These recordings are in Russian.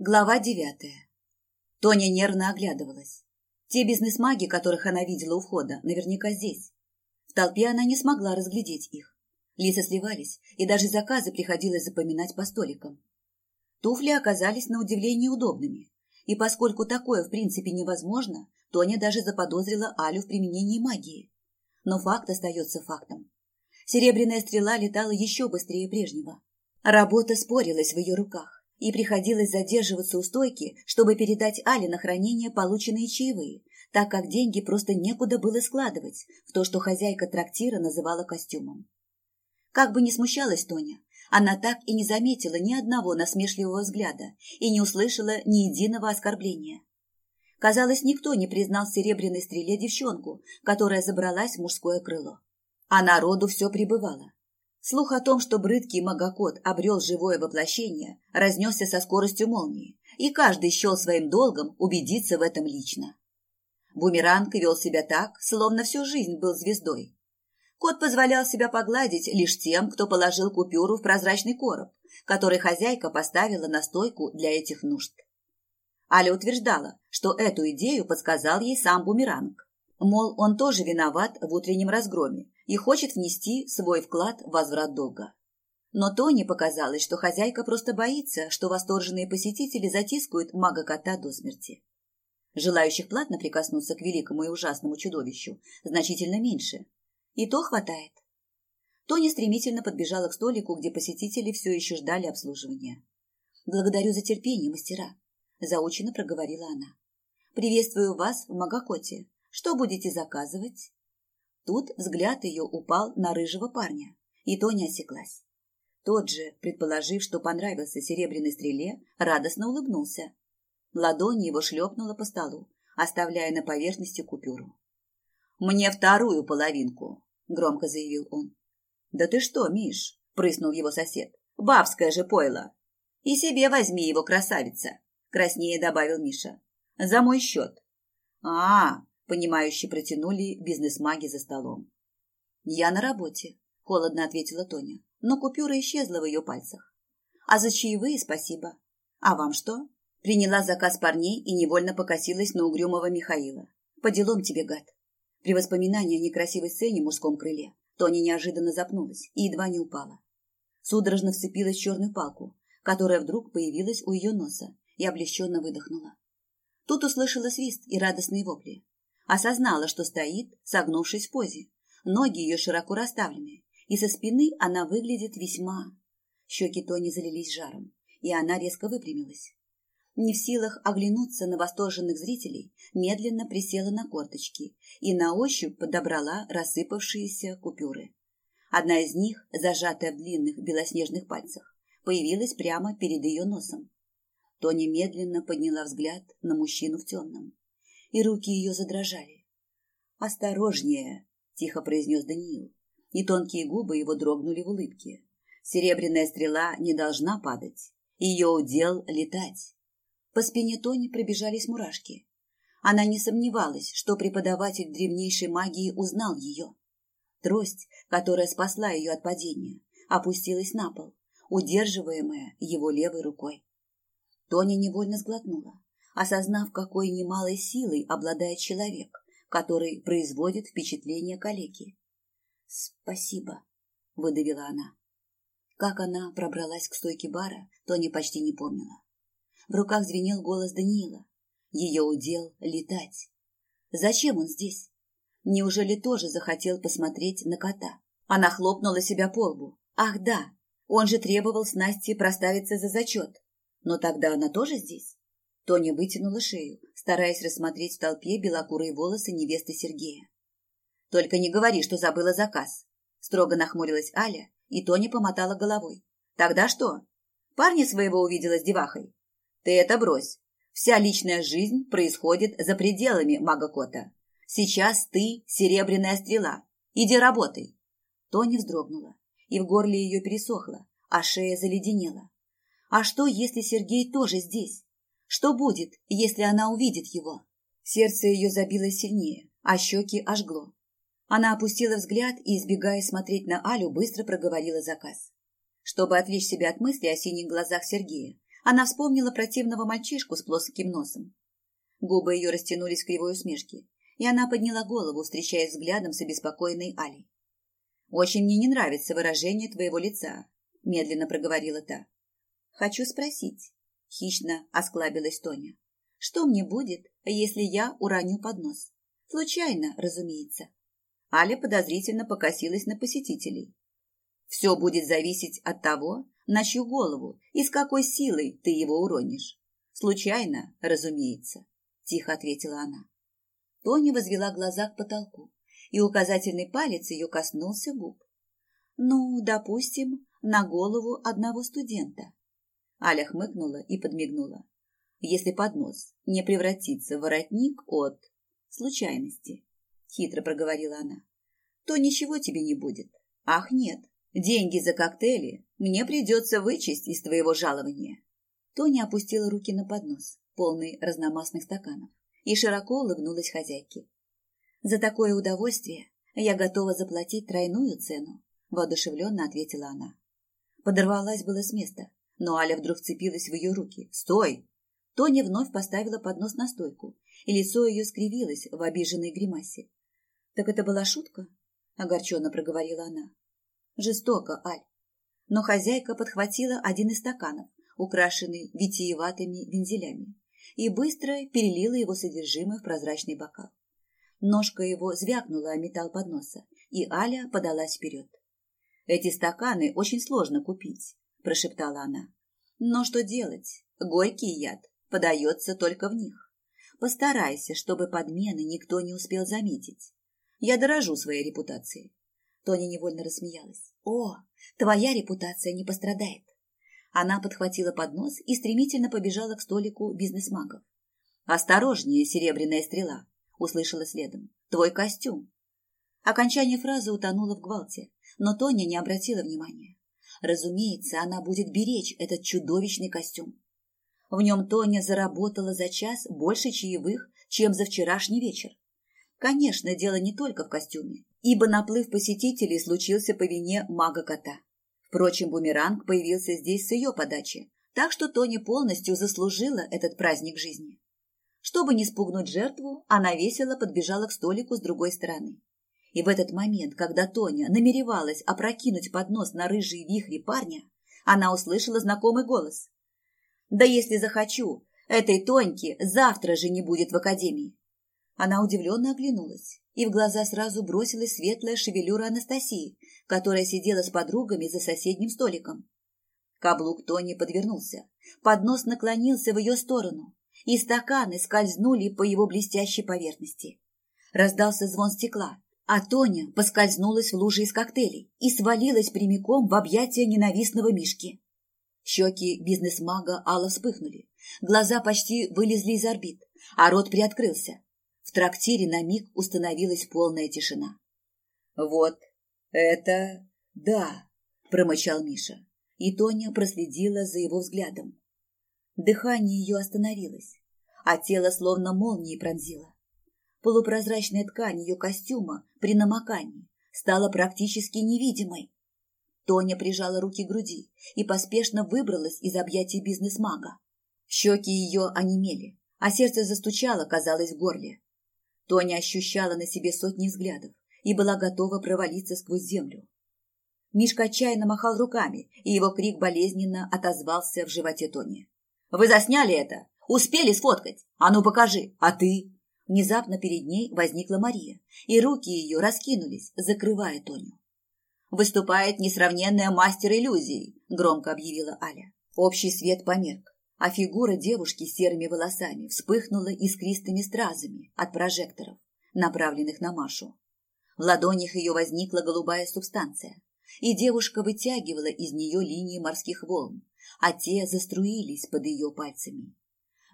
Глава девятая. Тоня нервно оглядывалась. Те бизнес-маги, которых она видела у входа, наверняка здесь. В толпе она не смогла разглядеть их. Лица сливались, и даже заказы приходилось запоминать по столикам. Туфли оказались на удивление удобными, и поскольку такое в принципе невозможно, Тоня даже заподозрила Алю в применении магии. Но факт остается фактом. Серебряная стрела летала еще быстрее прежнего. Работа спорилась в ее руках и приходилось задерживаться у стойки, чтобы передать Але на хранение полученные чаевые, так как деньги просто некуда было складывать в то, что хозяйка трактира называла костюмом. Как бы ни смущалась Тоня, она так и не заметила ни одного насмешливого взгляда и не услышала ни единого оскорбления. Казалось, никто не признал серебряной стреле девчонку, которая забралась в мужское крыло. А народу все прибывало. Слух о том, что брыдкий магокот обрел живое воплощение, разнесся со скоростью молнии, и каждый счел своим долгом убедиться в этом лично. Бумеранг вел себя так, словно всю жизнь был звездой. Кот позволял себя погладить лишь тем, кто положил купюру в прозрачный короб, который хозяйка поставила на стойку для этих нужд. Аля утверждала, что эту идею подсказал ей сам Бумеранг. Мол, он тоже виноват в утреннем разгроме и хочет внести свой вклад в возврат долга. Но Тони показалось, что хозяйка просто боится, что восторженные посетители затискают мага-кота до смерти. Желающих платно прикоснуться к великому и ужасному чудовищу значительно меньше. И то хватает. Тони стремительно подбежала к столику, где посетители все еще ждали обслуживания. «Благодарю за терпение, мастера», – заученно проговорила она. «Приветствую вас в Магакоте. Что будете заказывать?» Тут взгляд ее упал на рыжего парня, и Тоня осеклась. Тот же, предположив, что понравился серебряной стреле, радостно улыбнулся. Ладонь его шлепнула по столу, оставляя на поверхности купюру. «Мне вторую половинку», — громко заявил он. «Да ты что, Миш?» — прыснул его сосед. «Бабское же пойло!» «И себе возьми его, красавица!» — краснее добавил Миша. «За мой счет». «А, Понимающе протянули бизнес-маги за столом. «Я на работе», – холодно ответила Тоня, но купюра исчезла в ее пальцах. «А за чаевые спасибо. А вам что?» Приняла заказ парней и невольно покосилась на угрюмого Михаила. «По делам тебе, гад». При воспоминании о некрасивой сцене в мужском крыле Тоня неожиданно запнулась и едва не упала. Судорожно вцепилась в черную палку, которая вдруг появилась у ее носа и облегченно выдохнула. Тут услышала свист и радостные вопли. Осознала, что стоит, согнувшись в позе. Ноги ее широко расставлены, и со спины она выглядит весьма... Щеки Тони залились жаром, и она резко выпрямилась. Не в силах оглянуться на восторженных зрителей, медленно присела на корточки и на ощупь подобрала рассыпавшиеся купюры. Одна из них, зажатая в длинных белоснежных пальцах, появилась прямо перед ее носом. Тоня медленно подняла взгляд на мужчину в темном и руки ее задрожали. «Осторожнее!» – тихо произнес Даниил, и тонкие губы его дрогнули в улыбке. Серебряная стрела не должна падать, ее удел – летать. По спине Тони пробежались мурашки. Она не сомневалась, что преподаватель древнейшей магии узнал ее. Трость, которая спасла ее от падения, опустилась на пол, удерживаемая его левой рукой. Тоня невольно сглотнула осознав, какой немалой силой обладает человек, который производит впечатление калеки. «Спасибо», — выдавила она. Как она пробралась к стойке бара, Тони почти не помнила. В руках звенел голос Даниила. Ее удел — летать. Зачем он здесь? Неужели тоже захотел посмотреть на кота? Она хлопнула себя по лбу. Ах да, он же требовал с Настей проставиться за зачет. Но тогда она тоже здесь? Тоня вытянула шею, стараясь рассмотреть в толпе белокурые волосы невесты Сергея. «Только не говори, что забыла заказ», – строго нахмурилась Аля, и Тоня помотала головой. «Тогда что? Парня своего увидела с девахой?» «Ты это брось. Вся личная жизнь происходит за пределами мага-кота. Сейчас ты – серебряная стрела. Иди работай». Тоня вздрогнула, и в горле ее пересохло, а шея заледенела. «А что, если Сергей тоже здесь?» Что будет, если она увидит его? Сердце ее забилось сильнее, а щеки ожгло. Она опустила взгляд и, избегая смотреть на Алю, быстро проговорила заказ. Чтобы отвлечь себя от мысли о синих глазах Сергея, Она вспомнила противного мальчишку с плоским носом. Губы ее растянулись в кривой усмешке, и она подняла голову, встречаясь взглядом с обеспокоенной Алей. «Очень мне не нравится выражение твоего лица», – медленно проговорила та. «Хочу спросить», – хищно осклабилась Тоня. «Что мне будет, если я уроню поднос? Случайно, разумеется». Аля подозрительно покосилась на посетителей. «Все будет зависеть от того, на чью голову и с какой силой ты его уронишь. Случайно, разумеется», – тихо ответила она. Тоня возвела глаза к потолку и указательный палец ее коснулся губ. Ну, допустим, на голову одного студента. Аля хмыкнула и подмигнула. Если поднос не превратится в воротник от случайности, хитро проговорила она, то ничего тебе не будет. Ах, нет, деньги за коктейли мне придется вычесть из твоего жалования. Тоня опустила руки на поднос, полный разномастных стаканов, и широко улыбнулась хозяйке. За такое удовольствие я готова заплатить тройную цену, воодушевленно ответила она. Подорвалась было с места, но Аля вдруг вцепилась в ее руки. «Стой!» Тоня вновь поставила поднос на стойку, и лицо ее скривилось в обиженной гримасе. «Так это была шутка?» – огорченно проговорила она. «Жестоко, Аль». Но хозяйка подхватила один из стаканов, украшенный витиеватыми вензелями, и быстро перелила его содержимое в прозрачный бокал. Ножка его звякнула о металл подноса, и Аля подалась вперед. «Эти стаканы очень сложно купить», – прошептала она. «Но что делать? Горький яд подается только в них. Постарайся, чтобы подмены никто не успел заметить. Я дорожу своей репутацией». Тоня невольно рассмеялась. «О, твоя репутация не пострадает». Она подхватила поднос и стремительно побежала к столику бизнес-магов. «Осторожнее, серебряная стрела!» услышала следом. Твой костюм. Окончание фразы утонуло в гвалте, но Тоня не обратила внимания. Разумеется, она будет беречь этот чудовищный костюм. В нем Тоня заработала за час больше чаевых, чем за вчерашний вечер. Конечно, дело не только в костюме, ибо наплыв посетителей случился по вине мага-кота. Впрочем, бумеранг появился здесь с ее подачи, так что Тоня полностью заслужила этот праздник жизни. Чтобы не спугнуть жертву, она весело подбежала к столику с другой стороны. И в этот момент, когда Тоня намеревалась опрокинуть поднос на рыжие вихри парня, она услышала знакомый голос. «Да если захочу, этой Тоньки завтра же не будет в академии». Она удивленно оглянулась, и в глаза сразу бросилась светлая шевелюра Анастасии, которая сидела с подругами за соседним столиком. Каблук Тони подвернулся, поднос наклонился в ее сторону, и стаканы скользнули по его блестящей поверхности. Раздался звон стекла, а Тоня поскользнулась в луже из коктейлей и свалилась прямиком в объятия ненавистного Мишки. Щеки бизнес-мага Алла вспыхнули, глаза почти вылезли из орбит, а рот приоткрылся. В трактире на миг установилась полная тишина. «Вот это да!» – промычал Миша, и Тоня проследила за его взглядом. Дыхание ее остановилось а тело словно молнией пронзило. Полупрозрачная ткань ее костюма при намокании стала практически невидимой. Тоня прижала руки к груди и поспешно выбралась из объятий бизнес-мага. Щеки ее онемели, а сердце застучало, казалось, в горле. Тоня ощущала на себе сотни взглядов и была готова провалиться сквозь землю. Мишка отчаянно махал руками, и его крик болезненно отозвался в животе Тони. «Вы засняли это? Успели сфоткать? А ну покажи. А ты? Внезапно перед ней возникла Мария, и руки ее раскинулись, закрывая Тоню. «Выступает несравненная мастер иллюзий», – громко объявила Аля. Общий свет померк, а фигура девушки с серыми волосами вспыхнула искристыми стразами от прожекторов, направленных на Машу. В ладонях ее возникла голубая субстанция, и девушка вытягивала из нее линии морских волн, а те заструились под ее пальцами.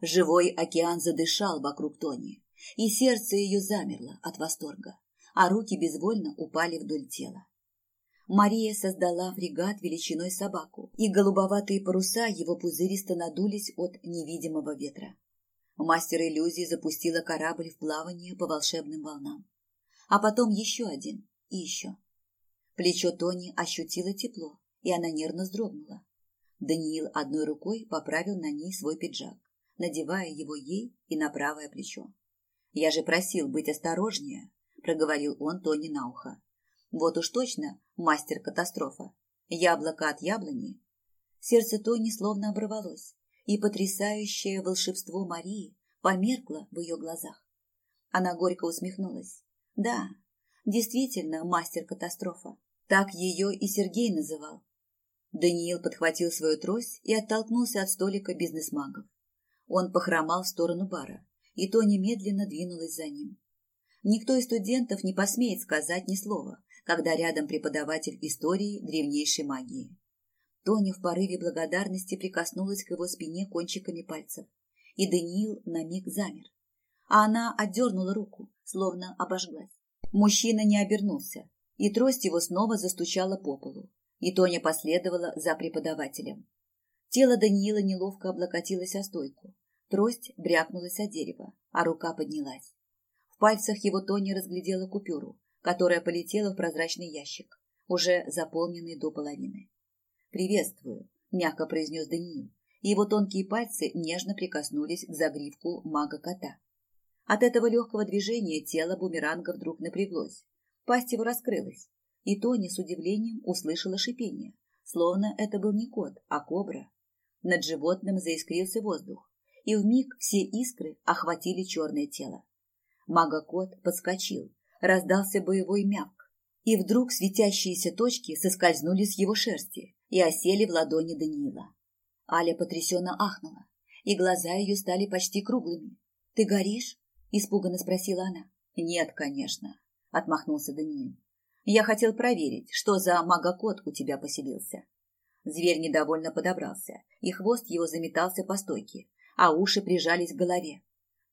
Живой океан задышал вокруг Тони, и сердце ее замерло от восторга, а руки безвольно упали вдоль тела. Мария создала фрегат величиной собаку, и голубоватые паруса его пузыристо надулись от невидимого ветра. Мастер иллюзий запустила корабль в плавание по волшебным волнам. А потом еще один и еще. Плечо Тони ощутило тепло, и она нервно вздрогнула. Даниил одной рукой поправил на ней свой пиджак, надевая его ей и на правое плечо. «Я же просил быть осторожнее», – проговорил он Тони на ухо. «Вот уж точно мастер-катастрофа. Яблоко от яблони». Сердце Тони словно оборвалось, и потрясающее волшебство Марии померкло в ее глазах. Она горько усмехнулась. «Да, действительно мастер-катастрофа. Так ее и Сергей называл. Даниил подхватил свою трость и оттолкнулся от столика бизнесмагов. Он похромал в сторону бара, и то немедленно двинулась за ним. Никто из студентов не посмеет сказать ни слова, когда рядом преподаватель истории древнейшей магии. Тоня в порыве благодарности прикоснулась к его спине кончиками пальцев, и Даниил на миг замер. А она отдернула руку, словно обожглась. Мужчина не обернулся, и трость его снова застучала по полу, и Тоня последовала за преподавателем. Тело Даниила неловко облокотилось о стойку, трость брякнулась о дерево, а рука поднялась. В пальцах его Тоня разглядела купюру, которая полетела в прозрачный ящик, уже заполненный до половины. «Приветствую», – мягко произнес Даниил, его тонкие пальцы нежно прикоснулись к загривку мага-кота. От этого легкого движения тело бумеранга вдруг напряглось, Пасть его раскрылась, и Тони с удивлением услышала шипение, словно это был не кот, а кобра. Над животным заискрился воздух, и вмиг все искры охватили черное тело. Мага-кот подскочил, раздался боевой мявк, и вдруг светящиеся точки соскользнули с его шерсти и осели в ладони Даниила. Аля потрясенно ахнула, и глаза ее стали почти круглыми. «Ты горишь?» – испуганно спросила она. «Нет, конечно», отмахнулся Даниил. Я хотел проверить, что за магокот у тебя поселился. Зверь недовольно подобрался, и хвост его заметался по стойке, а уши прижались к голове.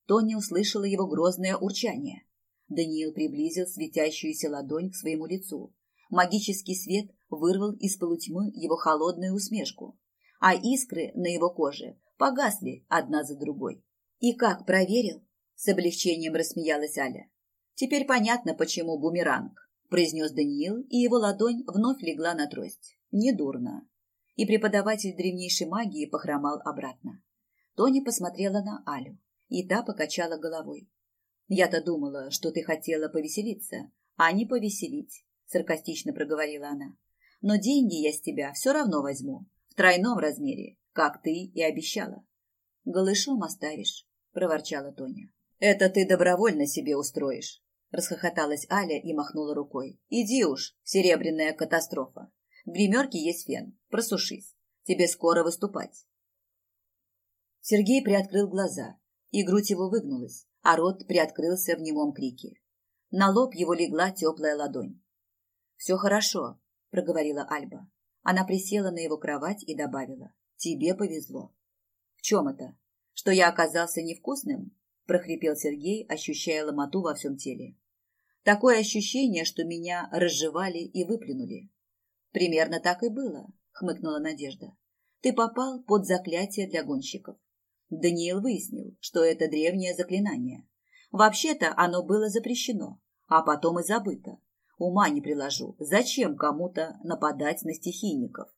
Тони услышала его грозное урчание. Даниил приблизил светящуюся ладонь к своему лицу. Магический свет вырвал из полутьмы его холодную усмешку, а искры на его коже погасли одна за другой. «И как проверил?» – с облегчением рассмеялась Аля. Теперь понятно, почему бумеранг, произнес Даниил, и его ладонь вновь легла на трость. Недурно. И преподаватель древнейшей магии похромал обратно. Тони посмотрела на Алю, и та покачала головой. «Я-то думала, что ты хотела повеселиться, а не повеселить», — саркастично проговорила она. «Но деньги я с тебя все равно возьму, в тройном размере, как ты и обещала». «Голышом оставишь», — проворчала Тоня. «Это ты добровольно себе устроишь. Расхохоталась Аля и махнула рукой. «Иди уж, серебряная катастрофа. В гримерке есть фен. Просушись. Тебе скоро выступать». Сергей приоткрыл глаза, и грудь его выгнулась, а рот приоткрылся в немом крике. На лоб его легла теплая ладонь. «Все хорошо», — проговорила Альба. Она присела на его кровать и добавила. «Тебе повезло». «В чем это? Что я оказался невкусным?» — прохрипел Сергей, ощущая ломоту во всем теле. Такое ощущение, что меня разжевали и выплюнули. Примерно так и было, хмыкнула Надежда. Ты попал под заклятие для гонщиков. Даниил выяснил, что это древнее заклинание. Вообще-то оно было запрещено, а потом и забыто. Ума не приложу, зачем кому-то нападать на стихийников?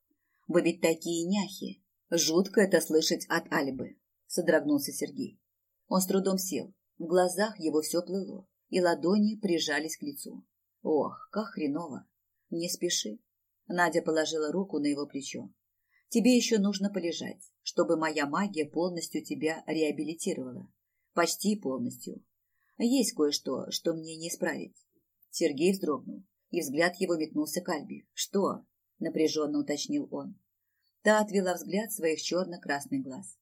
Вы ведь такие няхи. Жутко это слышать от Альбы, содрогнулся Сергей. Он с трудом сел, в глазах его все плыло и ладони прижались к лицу. Ох, как хреново. Не спеши. Надя положила руку на его плечо. Тебе еще нужно полежать, чтобы моя магия полностью тебя реабилитировала. Почти полностью. Есть кое-что, что мне не исправить. Сергей вздрогнул, и взгляд его метнулся к Альбе. Что? Напряженно уточнил он. Та отвела взгляд своих черно-красных глаз.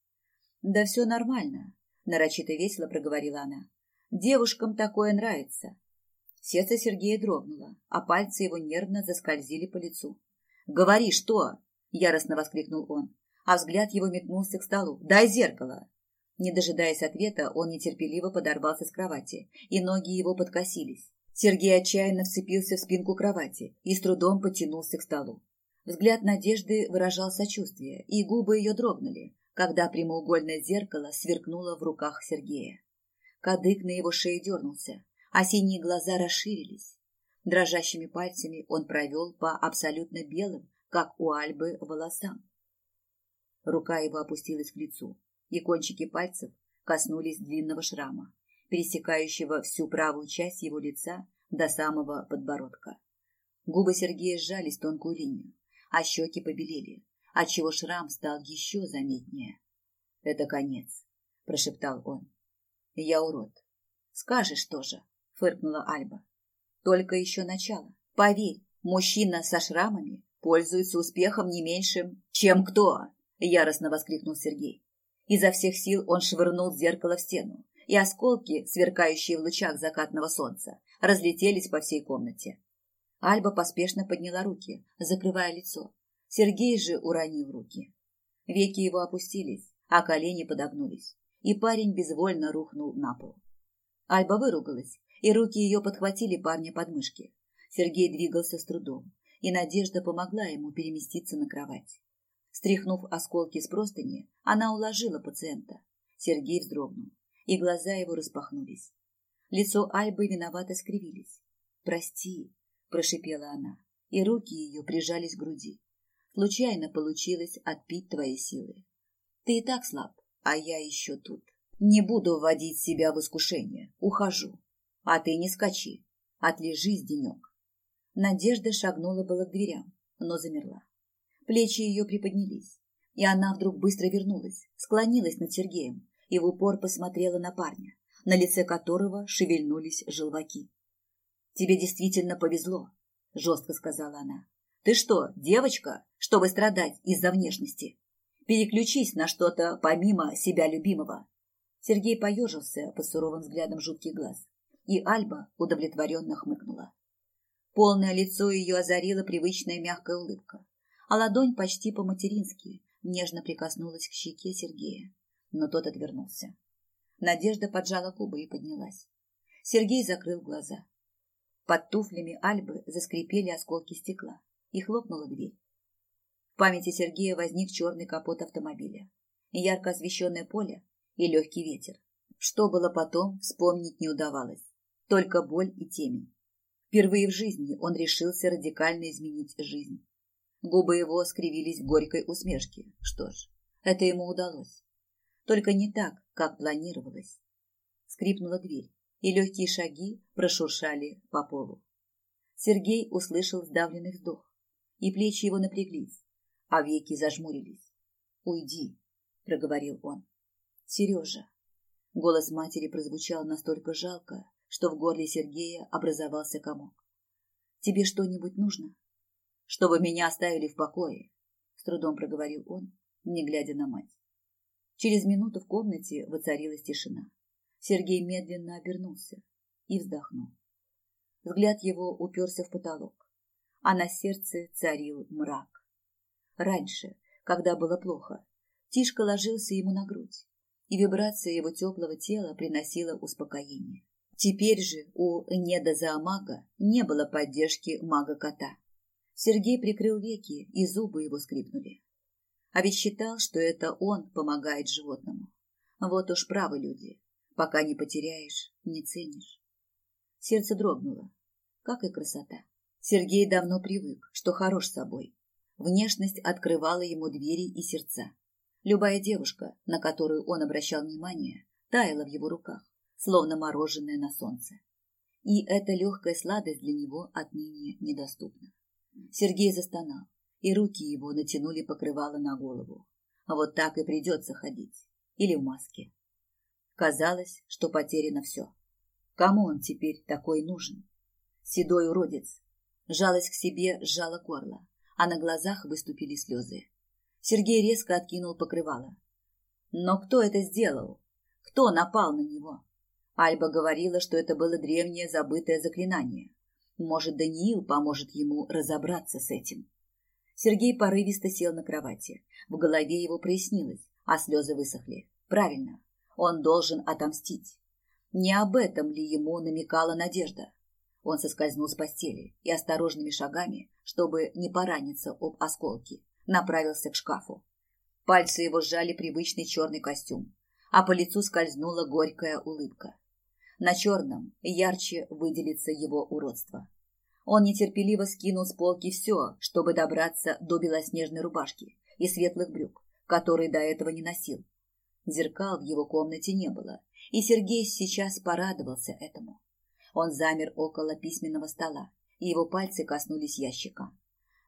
Да все нормально, нарочито весело проговорила она. Девушкам такое нравится. Сердце Сергея дрогнуло, а пальцы его нервно заскользили по лицу. «Говори, что?» – яростно воскликнул он, а взгляд его метнулся к столу. «Дай зеркало!» Не дожидаясь ответа, он нетерпеливо подорвался с кровати, и ноги его подкосились. Сергей отчаянно вцепился в спинку кровати и с трудом потянулся к столу. Взгляд Надежды выражал сочувствие, и губы ее дрогнули, когда прямоугольное зеркало сверкнуло в руках Сергея. Кадык на его шее дернулся, а синие глаза расширились. Дрожащими пальцами он провел по абсолютно белым, как у Альбы, волосам. Рука его опустилась к лицу, и кончики пальцев коснулись длинного шрама, пересекающего всю правую часть его лица до самого подбородка. Губы Сергея сжались тонкую линию, а щеки побелели, отчего шрам стал еще заметнее. «Это конец», — прошептал он. «Я урод». «Скажешь тоже», — фыркнула Альба. «Только еще начало. Поверь, мужчина со шрамами пользуется успехом не меньшим, чем кто!» — яростно воскликнул Сергей. Изо всех сил он швырнул зеркало в стену, и осколки, сверкающие в лучах закатного солнца, разлетелись по всей комнате. Альба поспешно подняла руки, закрывая лицо. Сергей же уронил руки. Веки его опустились, а колени подогнулись, и парень безвольно рухнул на пол. Альба выругалась, и руки ее подхватили парня под мышки. Сергей двигался с трудом, и Надежда помогла ему переместиться на кровать. Стряхнув осколки с простыни, она уложила пациента. Сергей вздрогнул, и глаза его распахнулись. Лицо Альбы виновато скривились. «Прости», – прошипела она, и руки ее прижались к груди. «Случайно получилось отпить твои силы. Ты и так слаб, а я еще тут. Не буду вводить себя в искушение, ухожу. А ты не скачи, отлежись денек». Надежда шагнула было к дверям, но замерла. Плечи ее приподнялись, и она вдруг быстро вернулась, склонилась над Сергеем и в упор посмотрела на парня, на лице которого шевельнулись желваки. «Тебе действительно повезло», — жестко сказала она. «Ты что, девочка, чтобы страдать из-за внешности? Переключись на что-то помимо себя любимого». Сергей поежился под суровым взглядом жутких глаз, и Альба удовлетворенно хмыкнула. Полное лицо ее озарила привычная мягкая улыбка а ладонь почти по-матерински нежно прикоснулась к щеке Сергея, но тот отвернулся. Надежда поджала губы и поднялась. Сергей закрыл глаза. Под туфлями Альбы заскрипели осколки стекла, и хлопнула дверь. В памяти Сергея возник черный капот автомобиля, ярко освещенное поле и легкий ветер. Что было потом, вспомнить не удавалось. Только боль и темень. Впервые в жизни он решился радикально изменить жизнь. Губы его скривились в горькой усмешке. Что ж, это ему удалось. Только не так, как планировалось. Скрипнула дверь, и легкие шаги прошуршали по полу. Сергей услышал сдавленный вздох, и плечи его напряглись, а веки зажмурились. «Уйди», — проговорил он. «Сережа». Голос матери прозвучал настолько жалко, что в горле Сергея образовался комок. «Тебе что-нибудь нужно?» чтобы меня оставили в покое, с трудом проговорил он, не глядя на мать. Через минуту в комнате воцарилась тишина. Сергей медленно обернулся и вздохнул. Взгляд его уперся в потолок, а на сердце царил мрак. Раньше, когда было плохо, Тишка ложился ему на грудь, и вибрация его теплого тела приносила успокоение. Теперь же у недозоомага не было поддержки мага-кота. Сергей прикрыл веки, и зубы его скрипнули. А ведь считал, что это он помогает животному. Вот уж правы люди. Пока не потеряешь, не ценишь. Сердце дрогнуло, как и красота. Сергей давно привык, что хорош собой. Внешность открывала ему двери и сердца. Любая девушка, на которую он обращал внимание, таяла в его руках, словно мороженое на солнце. И эта легкая сладость для него отныне недоступна. Сергей застонал, и руки его натянули покрывало на голову. А вот так и придется ходить. Или в маске. Казалось, что потеряно все. Кому он теперь такой нужен? Седой уродец. Жалость к себе сжала горло, а на глазах выступили слезы. Сергей резко откинул покрывало. Но кто это сделал? Кто напал на него? Альба говорила, что это было древнее забытое заклинание. Может, Даниил поможет ему разобраться с этим. Сергей порывисто сел на кровати. В голове его прояснилось, а слезы высохли. Правильно, он должен отомстить. Не об этом ли ему намекала Надежда? Он соскользнул с постели и осторожными шагами, чтобы не пораниться об осколки, направился к шкафу. Пальцы его сжали привычный черный костюм, а по лицу скользнула горькая улыбка. На черном ярче выделится его уродство. Он нетерпеливо скинул с полки все, чтобы добраться до белоснежной рубашки и светлых брюк, который до этого не носил. Зеркал в его комнате не было, и Сергей сейчас порадовался этому. Он замер около письменного стола, и его пальцы коснулись ящика.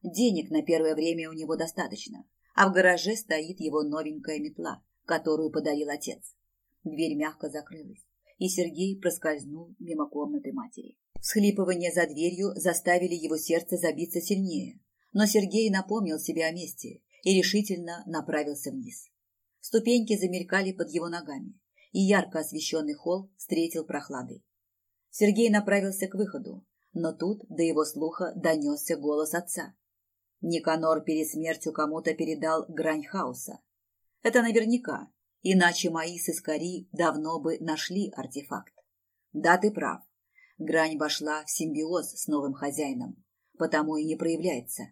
Денег на первое время у него достаточно, а в гараже стоит его новенькая метла, которую подарил отец. Дверь мягко закрылась, и Сергей проскользнул мимо комнаты матери. Всхлипывания за дверью заставили его сердце забиться сильнее, но Сергей напомнил себе о месте и решительно направился вниз. Ступеньки замелькали под его ногами, и ярко освещенный холл встретил прохладой. Сергей направился к выходу, но тут до его слуха донесся голос отца. Никанор перед смертью кому-то передал грань хаоса. Это наверняка, иначе мои сыскари давно бы нашли артефакт. Да, ты прав. Грань вошла в симбиоз с новым хозяином, потому и не проявляется.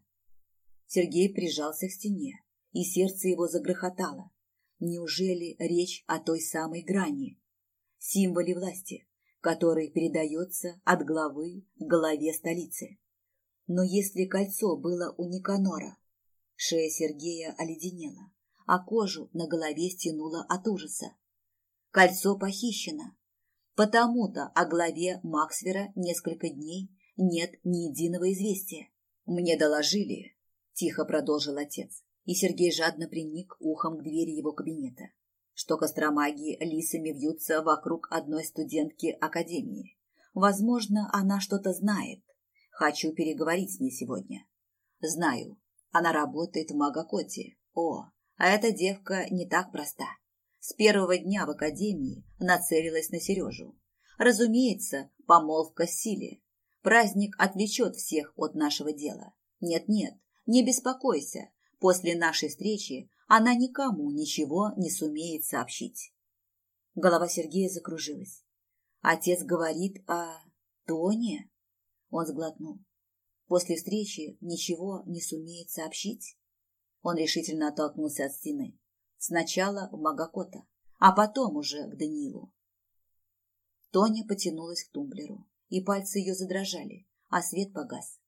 Сергей прижался к стене, и сердце его загрохотало. Неужели речь о той самой грани, символе власти, который передается от главы к голове столицы? Но если кольцо было у Никанора, шея Сергея оледенела, а кожу на голове стянула от ужаса. Кольцо похищено. Потому-то о главе Максвера несколько дней нет ни единого известия. Мне доложили, тихо продолжил отец и Сергей жадно приник ухом к двери его кабинета, что костромаги лисами вьются вокруг одной студентки академии. Возможно, она что-то знает. Хочу переговорить с ней сегодня. Знаю, она работает в Магакоте. О, а эта девка не так проста. С первого дня в академии нацелилась на Сережу. Разумеется, помолвка Силе. Праздник отвлечет всех от нашего дела. Нет-нет, не беспокойся, После нашей встречи она никому ничего не сумеет сообщить. Голова Сергея закружилась. Отец говорит о Тоне. Он сглотнул. После встречи ничего не сумеет сообщить. Он решительно оттолкнулся от стены. Сначала в Магакота, а потом уже к Даниилу. Тоня потянулась к тумблеру, и пальцы ее задрожали, а свет погас.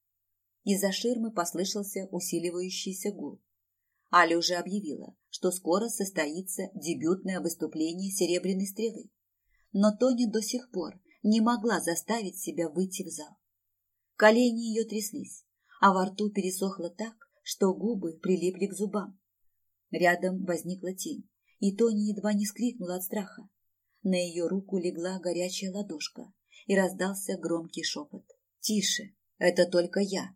Из-за ширмы послышался усиливающийся гул. Аля уже объявила, что скоро состоится дебютное выступление «Серебряной стрелы». Но Тоня до сих пор не могла заставить себя выйти в зал. Колени ее тряслись, а во рту пересохло так, что губы прилипли к зубам. Рядом возникла тень, и Тоня едва не скрикнула от страха. На ее руку легла горячая ладошка, и раздался громкий шепот. «Тише, это только я».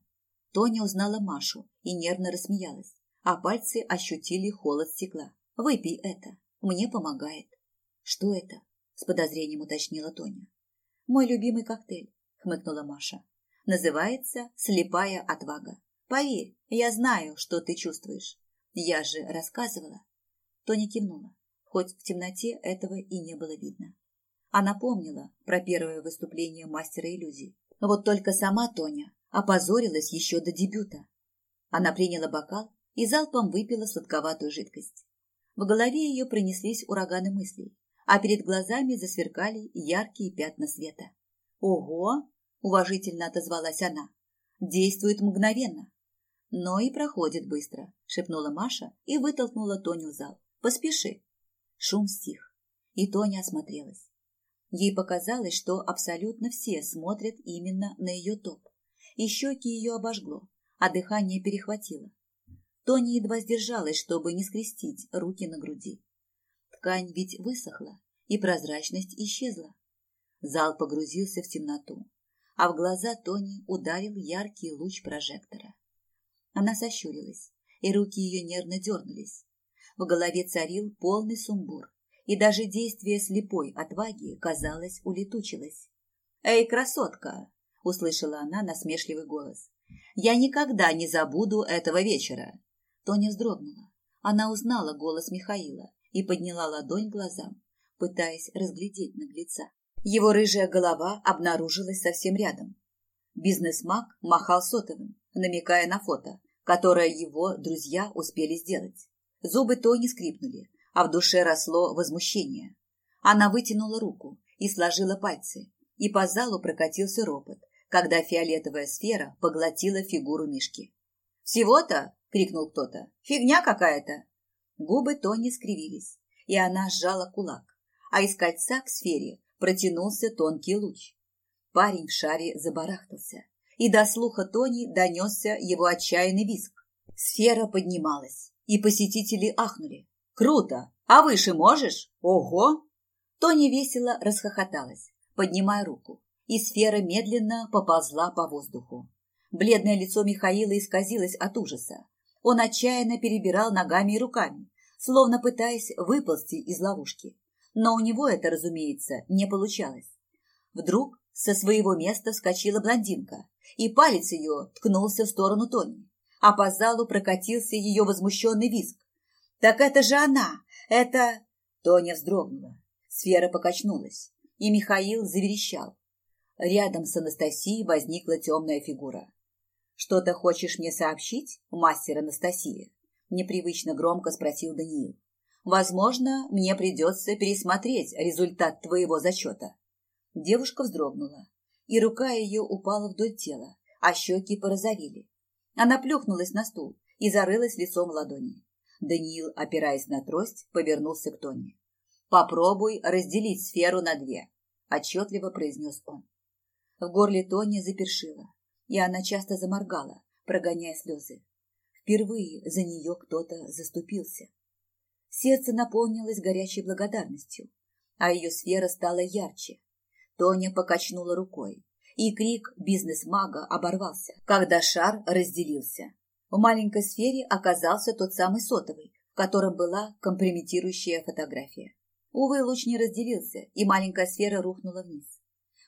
Тоня узнала Машу и нервно рассмеялась, а пальцы ощутили холод стекла. «Выпей это, мне помогает». «Что это?» – с подозрением уточнила Тоня. «Мой любимый коктейль», – хмыкнула Маша. «Называется «Слепая отвага». Поверь, я знаю, что ты чувствуешь. Я же рассказывала». Тоня кивнула, хоть в темноте этого и не было видно. Она помнила про первое выступление мастера иллюзий. Вот только сама Тоня опозорилась еще до дебюта. Она приняла бокал и залпом выпила сладковатую жидкость. В голове ее пронеслись ураганы мыслей, а перед глазами засверкали яркие пятна света. «Ого!» – уважительно отозвалась она. «Действует мгновенно». «Но и проходит быстро», – шепнула Маша и вытолкнула Тоню в зал. «Поспеши». Шум стих, и Тоня осмотрелась. Ей показалось, что абсолютно все смотрят именно на ее топ. И щеки ее обожгло, а дыхание перехватило. Тони едва сдержалась, чтобы не скрестить руки на груди. Ткань ведь высохла, и прозрачность исчезла. Зал погрузился в темноту, а в глаза Тони ударил яркий луч прожектора. Она сощурилась, и руки ее нервно дернулись. В голове царил полный сумбур, и даже действие слепой отваги, казалось, улетучилось. «Эй, красотка!» — услышала она насмешливый голос. «Я никогда не забуду этого вечера. Тоня вздрогнула. Она узнала голос Михаила и подняла ладонь глазам, пытаясь разглядеть наглеца. Его рыжая голова обнаружилась совсем рядом. Бизнес-маг махал сотовым, намекая на фото, которое его друзья успели сделать. Зубы Тони скрипнули, а в душе росло возмущение. Она вытянула руку и сложила пальцы, и по залу прокатился ропот, когда фиолетовая сфера поглотила фигуру Мишки. «Всего-то?» — крикнул кто-то. «Фигня какая-то!» Губы Тони скривились, и она сжала кулак, а из кольца к сфере протянулся тонкий луч. Парень в шаре забарахтался, и до слуха Тони донесся его отчаянный визг. Сфера поднималась, и посетители ахнули. «Круто! А выше можешь? Ого!» Тони весело расхохоталась, поднимая руку, и сфера медленно поползла по воздуху. Бледное лицо Михаила исказилось от ужаса. Он отчаянно перебирал ногами и руками, словно пытаясь выползти из ловушки. Но у него это, разумеется, не получалось. Вдруг со своего места вскочила блондинка, и палец ее ткнулся в сторону Тони, а по залу прокатился ее возмущенный визг. «Так это же она! Это...» Тоня вздрогнула. Сфера покачнулась, и Михаил заверещал. Рядом с Анастасией возникла темная фигура. «Что-то хочешь мне сообщить, мастер Анастасия?» Непривычно громко спросил Даниил. «Возможно, мне придется пересмотреть результат твоего зачета». Девушка вздрогнула, и рука ее упала вдоль тела, а щеки порозовели. Она плюхнулась на стул и зарылась лицом в ладони. Даниил, опираясь на трость, повернулся к Тоне. «Попробуй разделить сферу на две», – отчетливо произнес он. В горле Тони запершило, и она часто заморгала, прогоняя слезы. Впервые за нее кто-то заступился. Сердце наполнилось горячей благодарностью, а ее сфера стала ярче, Тоня покачнула рукой, и крик бизнес-мага оборвался, когда шар разделился. В маленькой сфере оказался тот самый сотовый, в котором была компрометирующая фотография. Увы, луч не разделился, и маленькая сфера рухнула вниз.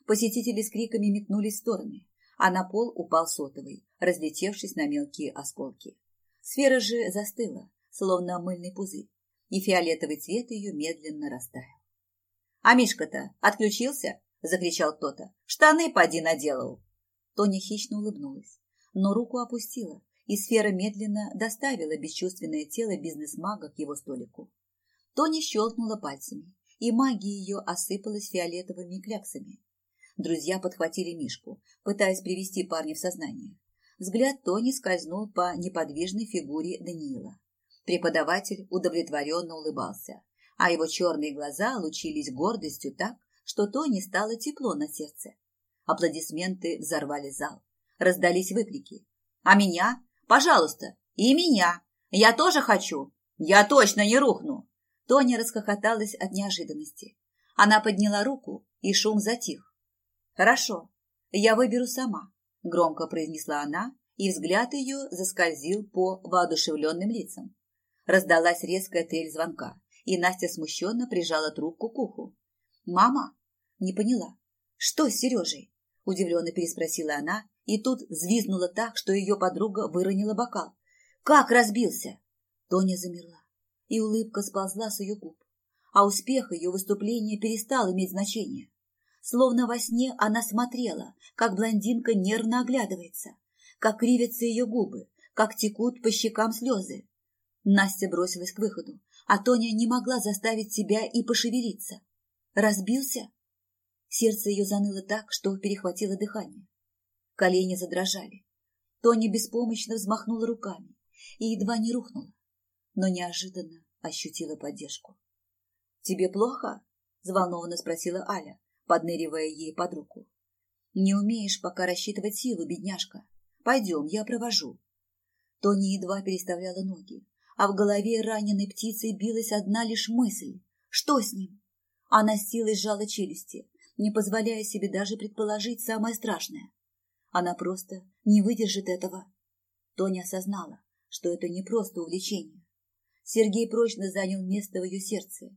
Посетители с криками метнулись в стороны, а на пол упал сотовый, разлетевшись на мелкие осколки. Сфера же застыла, словно мыльный пузырь, и фиолетовый цвет ее медленно растаял. «А Мишка-то отключился?» – закричал кто-то. «Штаны поди наделал!» Тоня хищно улыбнулась, но руку опустила, и сфера медленно доставила бесчувственное тело бизнес-мага к его столику. Тоня щелкнула пальцами, и магия ее осыпалась фиолетовыми кляксами. Друзья подхватили Мишку, пытаясь привести парня в сознание. Взгляд Тони скользнул по неподвижной фигуре Даниила. Преподаватель удовлетворенно улыбался, а его черные глаза лучились гордостью так, что Тони стало тепло на сердце. Аплодисменты взорвали зал. Раздались выкрики. «А меня? Пожалуйста! И меня! Я тоже хочу! Я точно не рухну!» Тоня расхохоталась от неожиданности. Она подняла руку, и шум затих. «Хорошо, я выберу сама», – громко произнесла она, и взгляд ее заскользил по воодушевленным лицам. Раздалась резкая трель звонка, и Настя смущенно прижала трубку к уху. «Мама?» Не поняла. «Что с Сережей?» – удивленно переспросила она, и тут взвизнула так, что ее подруга выронила бокал. «Как разбился?» Тоня замерла, и улыбка сползла с ее губ, а успех ее выступления перестал иметь значение. Словно во сне она смотрела, как блондинка нервно оглядывается, как кривятся ее губы, как текут по щекам слезы. Настя бросилась к выходу, а Тоня не могла заставить себя и пошевелиться. Разбился? Сердце ее заныло так, что перехватило дыхание. Колени задрожали. Тоня беспомощно взмахнула руками и едва не рухнула, но неожиданно ощутила поддержку. «Тебе плохо?» – взволнованно спросила Аля, подныривая ей под руку. «Не умеешь пока рассчитывать силу, бедняжка. Пойдем, я провожу». Тоня едва переставляла ноги, а в голове раненой птицей билась одна лишь мысль. Что с ним? Она с силой сжала челюсти, не позволяя себе даже предположить самое страшное. Она просто не выдержит этого. Тоня осознала, что это не просто увлечение. Сергей прочно занял место в ее сердце,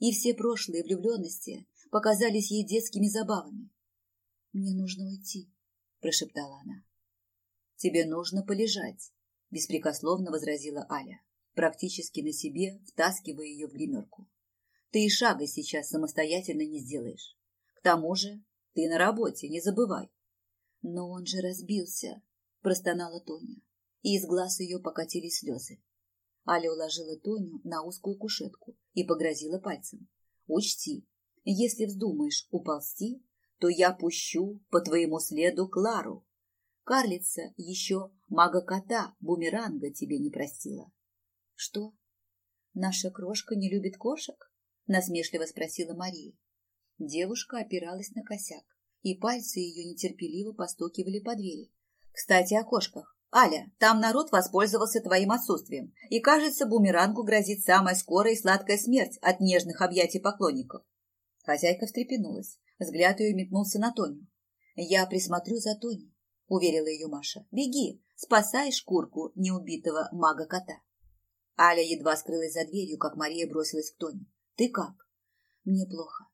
и все прошлые влюбленности показались ей детскими забавами. «Мне нужно уйти», – прошептала она. «Тебе нужно полежать», – беспрекословно возразила Аля, практически на себе втаскивая ее в гримерку. «Ты и шага сейчас самостоятельно не сделаешь тому же ты на работе, не забывай. Но он же разбился, простонала Тоня, и из глаз ее покатились слезы. Аля уложила Тоню на узкую кушетку и погрозила пальцем. Учти, если вздумаешь уползти, то я пущу по твоему следу Клару. Карлица еще мага-кота бумеранга тебе не простила. Что? Наша крошка не любит кошек? Насмешливо спросила Мария. Девушка опиралась на косяк, и пальцы ее нетерпеливо постукивали по двери. Кстати, о кошках. Аля, там народ воспользовался твоим отсутствием, и, кажется, бумерангу грозит самая скорая и сладкая смерть от нежных объятий поклонников. Хозяйка встрепенулась. Взгляд ее метнулся на Тоню. «Я присмотрю за Тони», — уверила ее Маша. «Беги, спасай шкурку неубитого мага-кота». Аля едва скрылась за дверью, как Мария бросилась к Тоне. «Ты как?» «Мне плохо».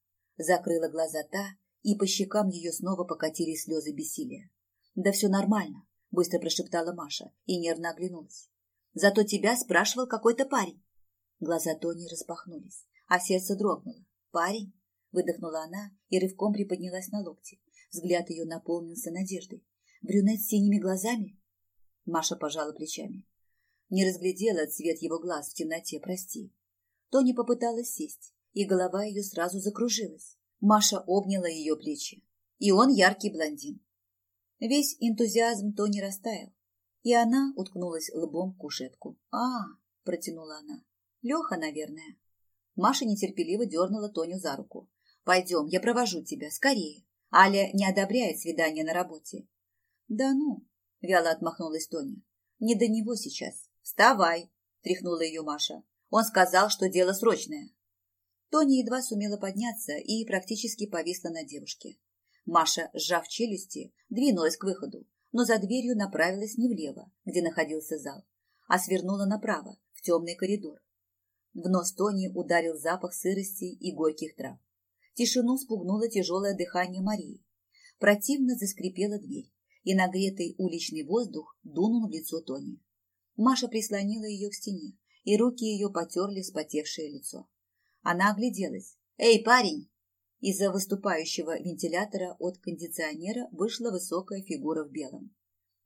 Закрыла глаза та, и по щекам ее снова покатились слезы бессилия. «Да все нормально», — быстро прошептала Маша и нервно оглянулась. «Зато тебя спрашивал какой-то парень». Глаза Тони распахнулись, а сердце дрогнуло. «Парень?» — выдохнула она и рывком приподнялась на локти. Взгляд ее наполнился надеждой. «Брюнет с синими глазами?» Маша пожала плечами. Не разглядела цвет его глаз в темноте, прости. Тони попыталась сесть, и голова ее сразу закружилась. Маша обняла ее плечи. И он яркий блондин. Весь энтузиазм Тони растаял, и она уткнулась лбом в кушетку. «А, — протянула она, — Леха, наверное». Маша нетерпеливо дернула Тоню за руку. «Пойдем, я провожу тебя, скорее. Аля не одобряет свидание на работе». «Да ну», — вяло отмахнулась Тоня, — «не до него сейчас». «Вставай», — тряхнула ее Маша. «Он сказал, что дело срочное». Тоня едва сумела подняться и практически повисла на девушке. Маша, сжав челюсти, двинулась к выходу, но за дверью направилась не влево, где находился зал, а свернула направо, в темный коридор. В нос Тони ударил запах сырости и горьких трав. Тишину спугнуло тяжелое дыхание Марии. Противно заскрипела дверь, и нагретый уличный воздух дунул в лицо Тони. Маша прислонила ее к стене, и руки ее потерли вспотевшее лицо. Она огляделась. «Эй, парень!» Из-за выступающего вентилятора от кондиционера вышла высокая фигура в белом.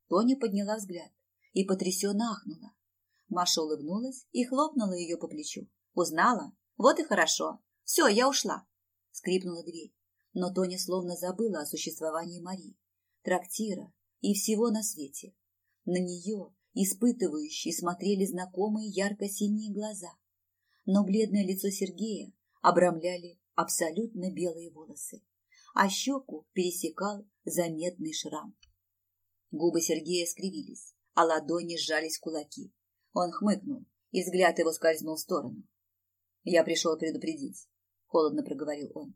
Тоня подняла взгляд и потрясенно ахнула. Маша улыбнулась и хлопнула ее по плечу. «Узнала? Вот и хорошо. Все, я ушла!» Скрипнула дверь. Но Тоня словно забыла о существовании Марии, трактира и всего на свете. На нее, испытывающие, смотрели знакомые ярко-синие глаза. Но бледное лицо Сергея обрамляли абсолютно белые волосы, а щеку пересекал заметный шрам. Губы Сергея скривились, а ладони сжались в кулаки. Он хмыкнул, и взгляд его скользнул в сторону. «Я пришел предупредить», — холодно проговорил он.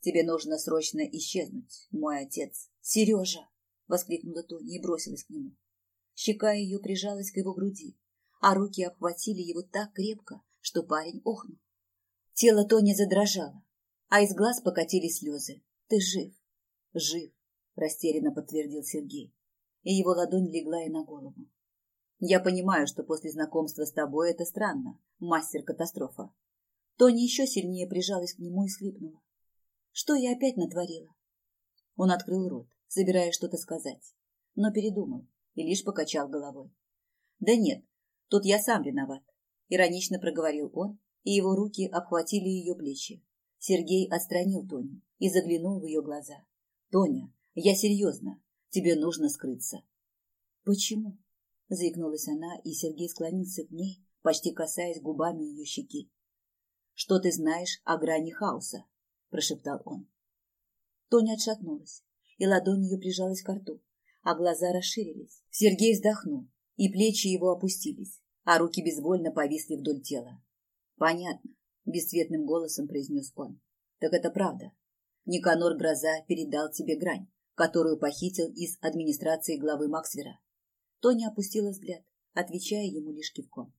«Тебе нужно срочно исчезнуть, мой отец». «Сережа!» — воскликнула Тоня и бросилась к нему. Щека ее прижалась к его груди, а руки обхватили его так крепко, что парень охнул. Тело Тони задрожало, а из глаз покатились слезы. «Ты жив!» «Жив!» – растерянно подтвердил Сергей, и его ладонь легла и на голову. «Я понимаю, что после знакомства с тобой это странно, мастер-катастрофа». Тони еще сильнее прижалась к нему и схлипнула. «Что я опять натворила?» Он открыл рот, собираясь что-то сказать, но передумал и лишь покачал головой. «Да нет, тут я сам виноват», – иронично проговорил он, и его руки обхватили ее плечи. Сергей отстранил Тоню и заглянул в ее глаза. «Тоня, я серьезно. Тебе нужно скрыться». «Почему?» – заикнулась она, и Сергей склонился к ней, почти касаясь губами ее щеки. «Что ты знаешь о грани хаоса?» – прошептал он. Тоня отшатнулась, и ладонь ее прижалась к рту, а глаза расширились. Сергей вздохнул, и плечи его опустились, а руки безвольно повисли вдоль тела. «Понятно бесцветным голосом произнес он. Так это правда. Никанор Гроза передал тебе грань, которую похитил из администрации главы Максвера. Тоня опустила взгляд, отвечая ему лишь кивком.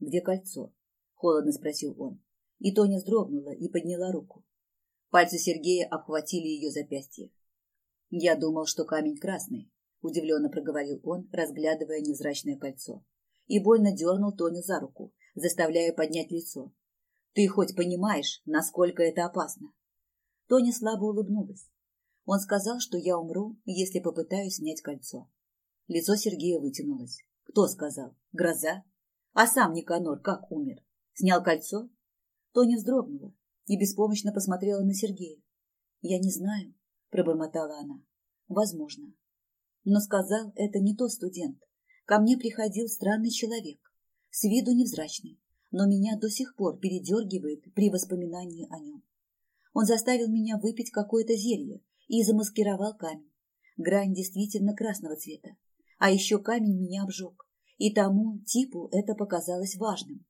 «Где кольцо?» – холодно спросил он. И Тоня вздрогнула и подняла руку. Пальцы Сергея обхватили ее запястье. «Я думал, что камень красный», – удивленно проговорил он, разглядывая невзрачное кольцо. И больно дернул Тоню за руку, заставляя поднять лицо, ты хоть понимаешь, насколько это опасно? Тоня слабо улыбнулась. Он сказал, что я умру, если попытаюсь снять кольцо. Лицо Сергея вытянулось. Кто сказал? Гроза? А сам Никанор как умер? Снял кольцо? Тоня вздрогнула и беспомощно посмотрела на Сергея. Я не знаю, пробормотала она. Возможно. Но сказал это не тот студент. Ко мне приходил странный человек, с виду невзрачный, но меня до сих пор передергивает при воспоминании о нем. Он заставил меня выпить какое-то зелье и замаскировал камень. Грань действительно красного цвета. А еще камень меня обжег, и тому типу это показалось важным.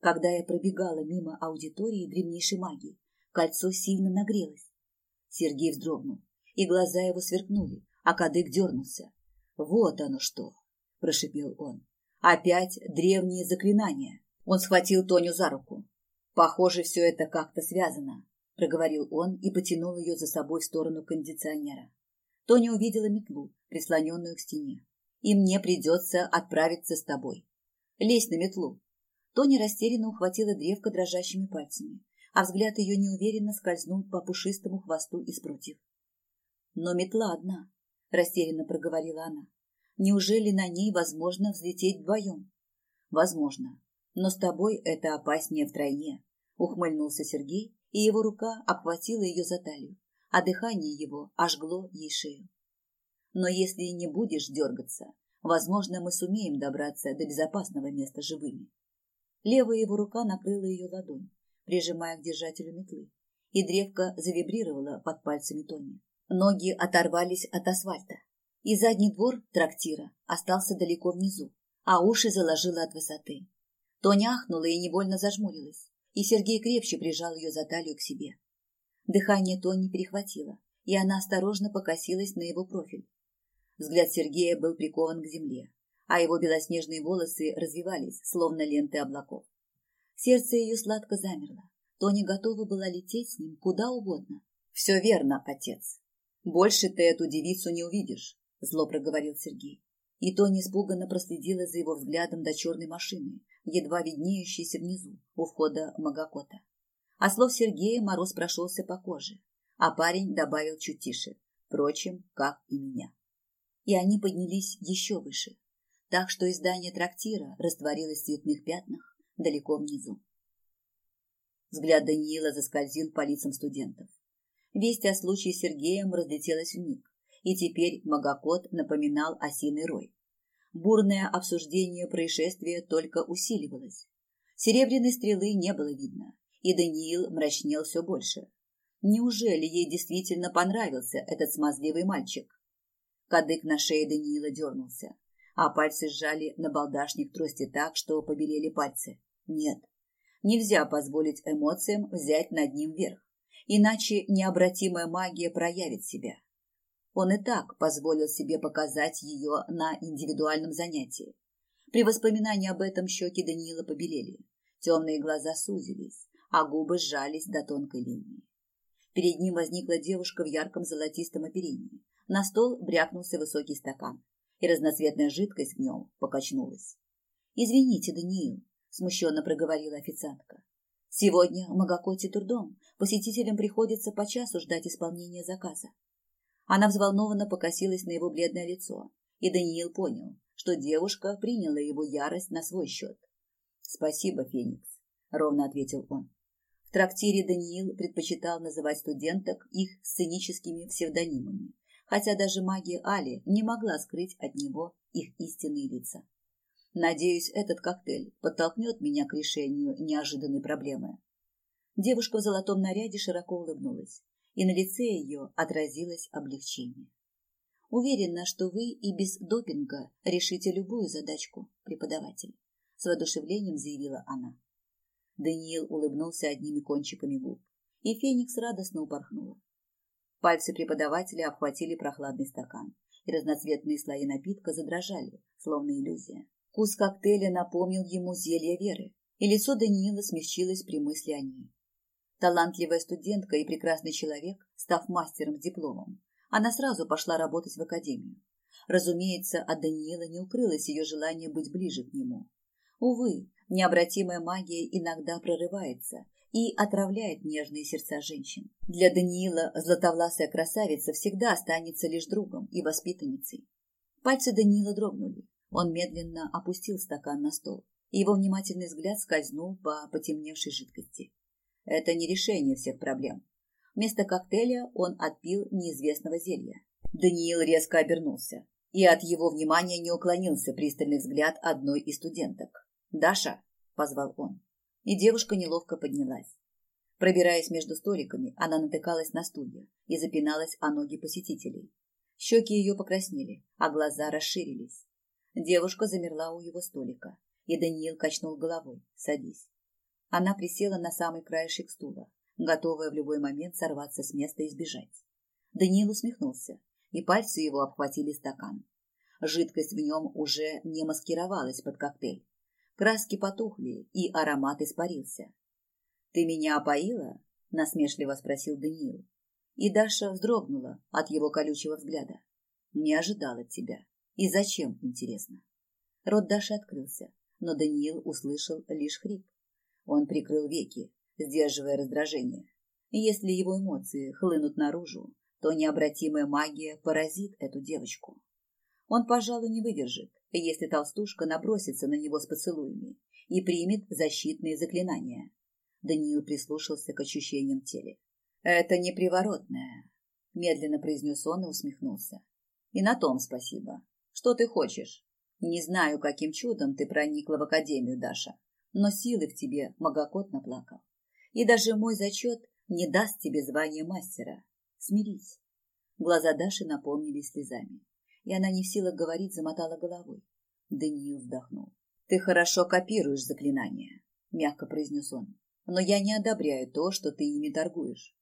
Когда я пробегала мимо аудитории древнейшей магии, кольцо сильно нагрелось. Сергей вздрогнул, и глаза его сверкнули, а кадык дернулся. «Вот оно что!» – прошипел он. «Опять древние заклинания!» Он схватил Тоню за руку. «Похоже, все это как-то связано», – проговорил он и потянул ее за собой в сторону кондиционера. Тоня увидела метлу, прислоненную к стене. «И мне придется отправиться с тобой. Лезь на метлу». Тоня растерянно ухватила древко дрожащими пальцами, а взгляд ее неуверенно скользнул по пушистому хвосту из прутьев. «Но метла одна», – растерянно проговорила она. «Неужели на ней возможно взлететь вдвоем?» «Возможно. Но с тобой это опаснее втройне», – ухмыльнулся Сергей, и его рука обхватила ее за талию а дыхание его ожгло ей шею. Но если не будешь дергаться, возможно, мы сумеем добраться до безопасного места живыми. Левая его рука накрыла ее ладонь, прижимая к держателю метлы, и древко завибрировало под пальцами Тони. Ноги оторвались от асфальта, и задний двор трактира остался далеко внизу, а уши заложило от высоты. Тоня ахнула и невольно зажмурилась, и Сергей крепче прижал ее за талию к себе. Дыхание Тони перехватило, и она осторожно покосилась на его профиль. Взгляд Сергея был прикован к земле, а его белоснежные волосы развивались, словно ленты облаков. Сердце ее сладко замерло. Тони готова была лететь с ним куда угодно. «Все верно, отец. Больше ты эту девицу не увидишь», — зло проговорил Сергей. И Тони испуганно проследила за его взглядом до черной машины, едва виднеющейся внизу, у входа в Магакота. От слов Сергея мороз прошелся по коже, а парень добавил чуть тише, впрочем, как и меня. И они поднялись еще выше, так что издание трактира растворилось в цветных пятнах далеко внизу. Взгляд Даниила заскользил по лицам студентов. Весть о случае с Сергеем разлетелась вмиг, и теперь Магокот напоминал осиный рой. Бурное обсуждение происшествия только усиливалось. Серебряной стрелы не было видно, и Даниил мрачнел все больше. Неужели ей действительно понравился этот смазливый мальчик? Кадык на шее Даниила дернулся, а пальцы сжали на балдашник трости так, что побелели пальцы. Нет, нельзя позволить эмоциям взять над ним верх, иначе необратимая магия проявит себя. Он и так позволил себе показать ее на индивидуальном занятии. При воспоминании об этом щеки Даниила побелели, темные глаза сузились, а губы сжались до тонкой линии. Перед ним возникла девушка в ярком золотистом оперении. На стол брякнулся высокий стакан, и разноцветная жидкость в нем покачнулась. «Извините, Даниил», – смущенно проговорила официантка. «Сегодня в Магакоте Турдом посетителям приходится по часу ждать исполнения заказа». Она взволнованно покосилась на его бледное лицо, и Даниил понял, что девушка приняла его ярость на свой счет. «Спасибо, Феникс», – ровно ответил он трактире Даниил предпочитал называть студенток их сценическими псевдонимами, хотя даже магия Али не могла скрыть от него их истинные лица. Надеюсь, этот коктейль подтолкнет меня к решению неожиданной проблемы. Девушка в золотом наряде широко улыбнулась, и на лице ее отразилось облегчение. Уверена, что вы и без допинга решите любую задачку, преподаватель, с воодушевлением заявила она. Даниил улыбнулся одними кончиками губ, и Феникс радостно упорхнула. Пальцы преподавателя обхватили прохладный стакан, и разноцветные слои напитка задрожали, словно иллюзия. Вкус коктейля напомнил ему зелье Веры, и лицо Даниила смягчилось при мысли о ней. Талантливая студентка и прекрасный человек, став мастером с дипломом, она сразу пошла работать в академию. Разумеется, от Даниила не укрылось ее желание быть ближе к нему. Увы, Необратимая магия иногда прорывается и отравляет нежные сердца женщин. Для Даниила златовласая красавица всегда останется лишь другом и воспитанницей. Пальцы Даниила дрогнули. Он медленно опустил стакан на стол, его внимательный взгляд скользнул по потемневшей жидкости. Это не решение всех проблем. Вместо коктейля он отпил неизвестного зелья. Даниил резко обернулся, и от его внимания не уклонился пристальный взгляд одной из студенток. «Даша!» – позвал он. И девушка неловко поднялась. Пробираясь между столиками, она натыкалась на стулья и запиналась о ноги посетителей. Щеки ее покраснели, а глаза расширились. Девушка замерла у его столика, и Даниил качнул головой. «Садись». Она присела на самый краешек стула, готовая в любой момент сорваться с места и сбежать. Даниил усмехнулся, и пальцы его обхватили стакан. Жидкость в нем уже не маскировалась под коктейль. Краски потухли, и аромат испарился. «Ты меня опоила?» – насмешливо спросил Даниил. И Даша вздрогнула от его колючего взгляда. «Не ожидала тебя. И зачем, интересно?» Рот Даши открылся, но Даниил услышал лишь хрип. Он прикрыл веки, сдерживая раздражение. Если его эмоции хлынут наружу, то необратимая магия поразит эту девочку. Он, пожалуй, не выдержит, если толстушка набросится на него с поцелуями и примет защитные заклинания. Даниил прислушался к ощущениям теле. «Это не приворотное», — медленно произнес он и усмехнулся. «И на том спасибо. Что ты хочешь? Не знаю, каким чудом ты проникла в академию, Даша, но силы в тебе Магокот наплакал. И даже мой зачет не даст тебе звания мастера. Смирись». Глаза Даши наполнились слезами и она не в силах говорить, замотала головой. Даниил вздохнул. «Ты хорошо копируешь заклинания», — мягко произнес он. «Но я не одобряю то, что ты ими торгуешь.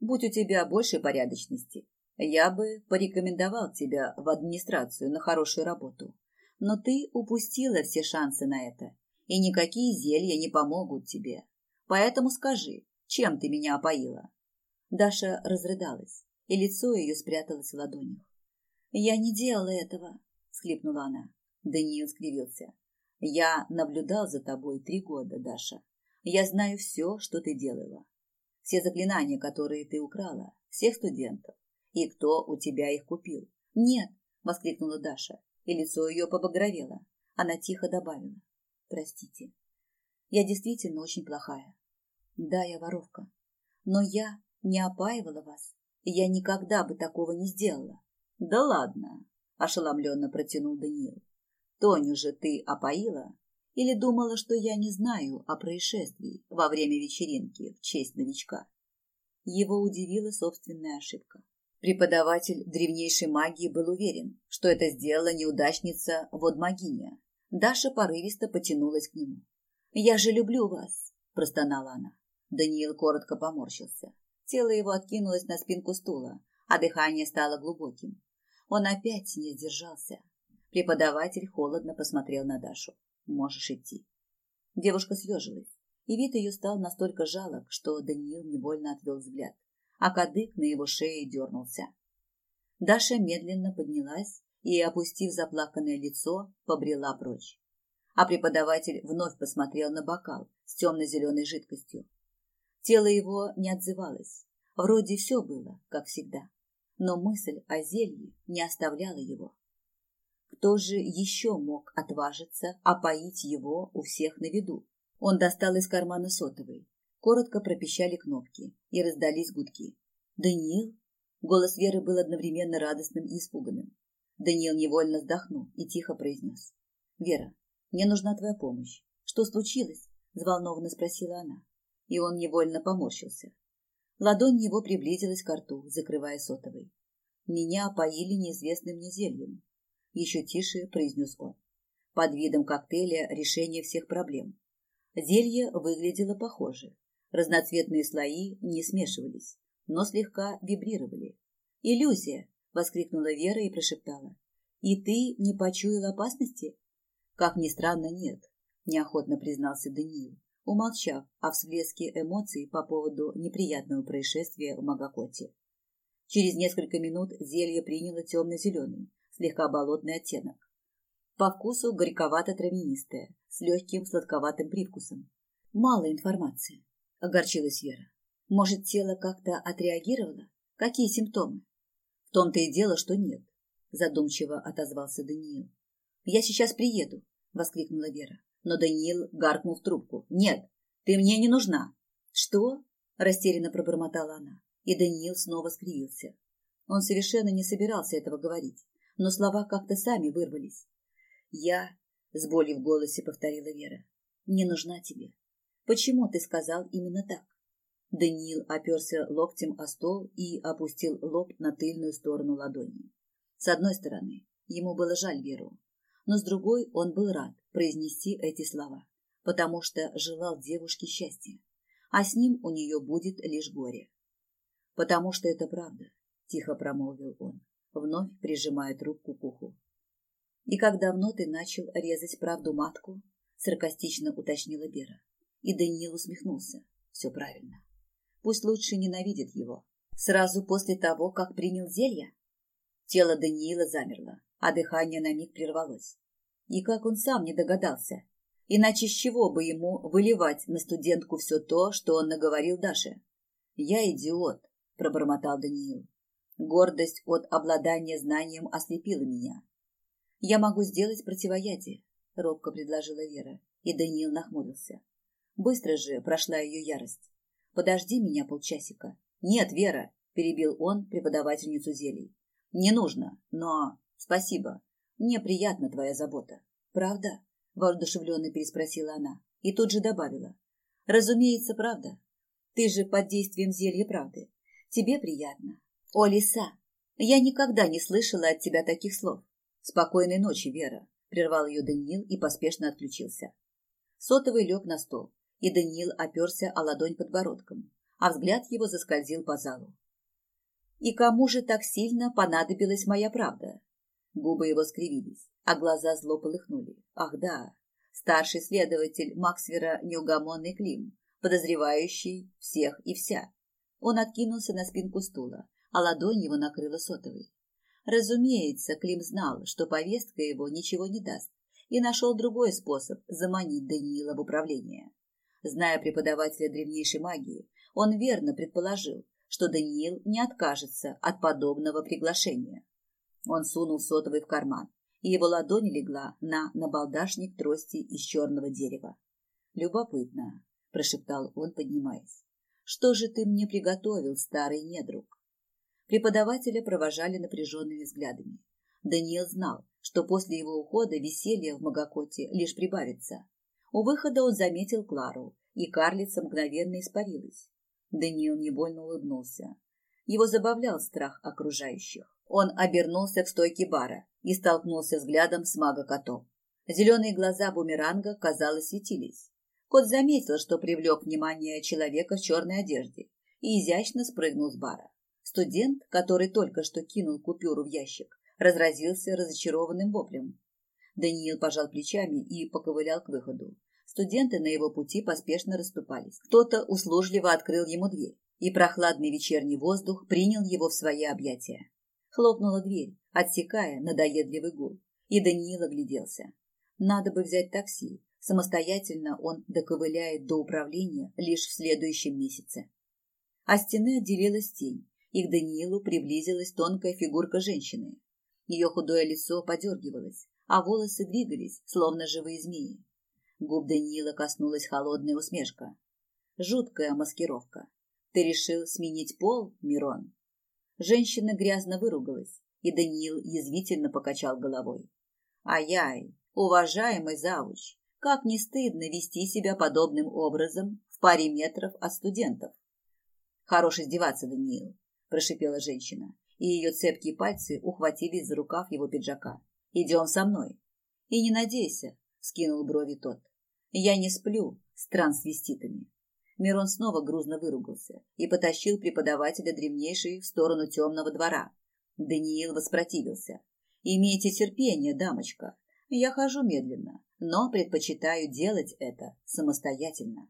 Будь у тебя больше порядочности, я бы порекомендовал тебя в администрацию на хорошую работу. Но ты упустила все шансы на это, и никакие зелья не помогут тебе. Поэтому скажи, чем ты меня опоила?» Даша разрыдалась, и лицо ее спряталось в ладонях. «Я не делала этого», — схлипнула она. Даниил скривился. «Я наблюдал за тобой три года, Даша. Я знаю все, что ты делала. Все заклинания, которые ты украла, всех студентов. И кто у тебя их купил?» «Нет», — воскликнула Даша, и лицо ее побагровело. Она тихо добавила. «Простите, я действительно очень плохая. Да, я воровка. Но я не опаивала вас, я никогда бы такого не сделала. Да ладно, ошеломленно протянул Даниил. Тоню же ты опоила? Или думала, что я не знаю о происшествии во время вечеринки в честь новичка? Его удивила собственная ошибка. Преподаватель древнейшей магии был уверен, что это сделала неудачница Водмагиня. Даша порывисто потянулась к нему. «Я же люблю вас!» – простонала она. Даниил коротко поморщился. Тело его откинулось на спинку стула, а дыхание стало глубоким. Он опять не сдержался. Преподаватель холодно посмотрел на Дашу. «Можешь идти». Девушка съежилась, и вид ее стал настолько жалок, что Даниил невольно отвел взгляд, а кадык на его шее дернулся. Даша медленно поднялась и, опустив заплаканное лицо, побрела прочь. А преподаватель вновь посмотрел на бокал с темно-зеленой жидкостью. Тело его не отзывалось. Вроде все было, как всегда но мысль о зелье не оставляла его. Кто же еще мог отважиться опоить его у всех на виду? Он достал из кармана сотовый. Коротко пропищали кнопки и раздались гудки. «Даниил?» Голос Веры был одновременно радостным и испуганным. Даниил невольно вздохнул и тихо произнес. «Вера, мне нужна твоя помощь. Что случилось?» Взволнованно спросила она. И он невольно поморщился. Ладонь его приблизилась к рту, закрывая сотовый. Меня опоили неизвестным мне зельем. Еще тише произнес он. Под видом коктейля решение всех проблем. Зелье выглядело похоже. Разноцветные слои не смешивались, но слегка вибрировали. «Иллюзия!» — воскликнула Вера и прошептала. «И ты не почуял опасности?» «Как ни странно, нет», — неохотно признался Даниил умолчав о всплеске эмоций по поводу неприятного происшествия в Магакоте. Через несколько минут зелье приняло темно-зеленый, слегка болотный оттенок. По вкусу горьковато-травянистое, с легким сладковатым привкусом. Мало информации, огорчилась Вера. Может, тело как-то отреагировало? Какие симптомы? В том-то и дело, что нет, задумчиво отозвался Даниил. Я сейчас приеду, воскликнула Вера но Даниил гаркнул в трубку. «Нет, ты мне не нужна». «Что?» – растерянно пробормотала она, и Даниил снова скривился. Он совершенно не собирался этого говорить, но слова как-то сами вырвались. «Я...» – с болью в голосе повторила Вера. не нужна тебе. Почему ты сказал именно так? Даниил оперся локтем о стол и опустил лоб на тыльную сторону ладони. С одной стороны, ему было жаль Веру, но с другой он был рад произнести эти слова, потому что желал девушке счастья, а с ним у нее будет лишь горе. «Потому что это правда», — тихо промолвил он, вновь прижимая трубку к уху. «И как давно ты начал резать правду матку?» — саркастично уточнила Бера. И Даниил усмехнулся. «Все правильно. Пусть лучше ненавидит его. Сразу после того, как принял зелье?» Тело Даниила замерло, а дыхание на миг прервалось. И как он сам не догадался. Иначе с чего бы ему выливать на студентку все то, что он наговорил Даше? «Я идиот», — пробормотал Даниил. Гордость от обладания знанием ослепила меня. «Я могу сделать противоядие», — робко предложила Вера, и Даниил нахмурился. Быстро же прошла ее ярость. «Подожди меня полчасика». «Нет, Вера», — перебил он преподавательницу зелий. «Не нужно, но спасибо. Мне приятна твоя забота. Правда? Воодушевленно переспросила она и тут же добавила. Разумеется, правда. Ты же под действием зелья правды. Тебе приятно. О, лиса, я никогда не слышала от тебя таких слов. Спокойной ночи, Вера, прервал ее Даниил и поспешно отключился. Сотовый лег на стол, и Даниил оперся о ладонь подбородком, а взгляд его заскользил по залу. И кому же так сильно понадобилась моя правда? Губы его скривились, а глаза зло полыхнули. Ах да, старший следователь Максвера неугомонный Клим, подозревающий всех и вся. Он откинулся на спинку стула, а ладонь его накрыла сотовой. Разумеется, Клим знал, что повестка его ничего не даст, и нашел другой способ заманить Даниила в управление. Зная преподавателя древнейшей магии, он верно предположил, что Даниил не откажется от подобного приглашения. Он сунул сотовый в карман, и его ладонь легла на набалдашник трости из черного дерева. «Любопытно», — прошептал он, поднимаясь. «Что же ты мне приготовил, старый недруг?» Преподавателя провожали напряженными взглядами. Даниил знал, что после его ухода веселье в Магакоте лишь прибавится. У выхода он заметил Клару, и карлица мгновенно испарилась. Даниил невольно улыбнулся. Его забавлял страх окружающих. Он обернулся к стойке бара и столкнулся взглядом с мага-котом. Зеленые глаза бумеранга, казалось, светились. Кот заметил, что привлек внимание человека в черной одежде и изящно спрыгнул с бара. Студент, который только что кинул купюру в ящик, разразился разочарованным воплем. Даниил пожал плечами и поковылял к выходу. Студенты на его пути поспешно расступались. Кто-то услужливо открыл ему дверь, и прохладный вечерний воздух принял его в свои объятия. Хлопнула дверь, отсекая надоедливый гул, и Даниил огляделся. Надо бы взять такси. Самостоятельно он доковыляет до управления лишь в следующем месяце. А стены отделилась тень, и к Даниилу приблизилась тонкая фигурка женщины. Ее худое лицо подергивалось, а волосы двигались, словно живые змеи. Губ Даниила коснулась холодная усмешка. Жуткая маскировка. Ты решил сменить пол, Мирон? Женщина грязно выругалась, и Даниил язвительно покачал головой. Ай-яй, уважаемый завуч, как не стыдно вести себя подобным образом в паре метров от студентов. Хорош издеваться, Даниил, прошипела женщина, и ее цепкие пальцы ухватились за рукав его пиджака. Идем со мной. И не надейся, скинул брови тот. Я не сплю с трансвеститами. Мирон снова грузно выругался и потащил преподавателя древнейшей в сторону темного двора. Даниил воспротивился. «Имейте терпение, дамочка. Я хожу медленно, но предпочитаю делать это самостоятельно».